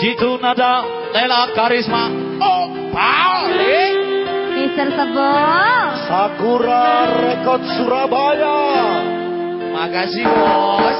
Jitu Nada, Lela Karisma, oh balik. Mister Sebo. Sakura Rekod Surabaya. Makasih bos.